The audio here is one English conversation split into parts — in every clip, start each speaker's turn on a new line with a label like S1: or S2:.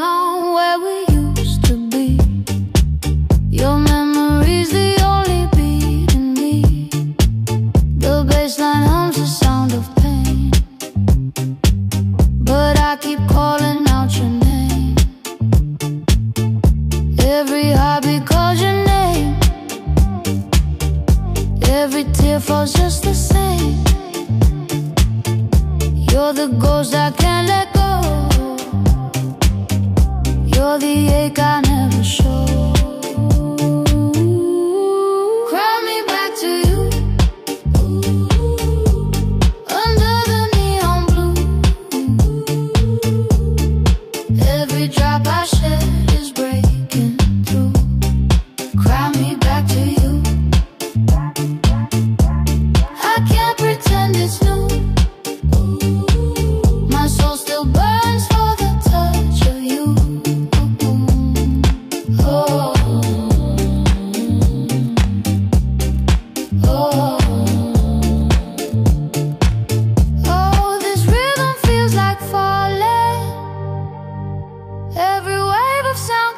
S1: down where we used to be. Your memory's the only beat in me. The bassline hums the sound of pain. But I keep calling out your name. Every heartbeat calls your name. Every tear falls just the same. You're the ghost I can't americano.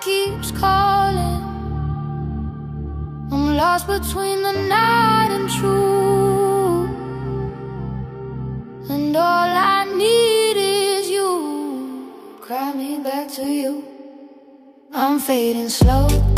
S1: keeps calling. I'm lost between the night and truth. And all I need is you. Cry me back to you. I'm fading slow.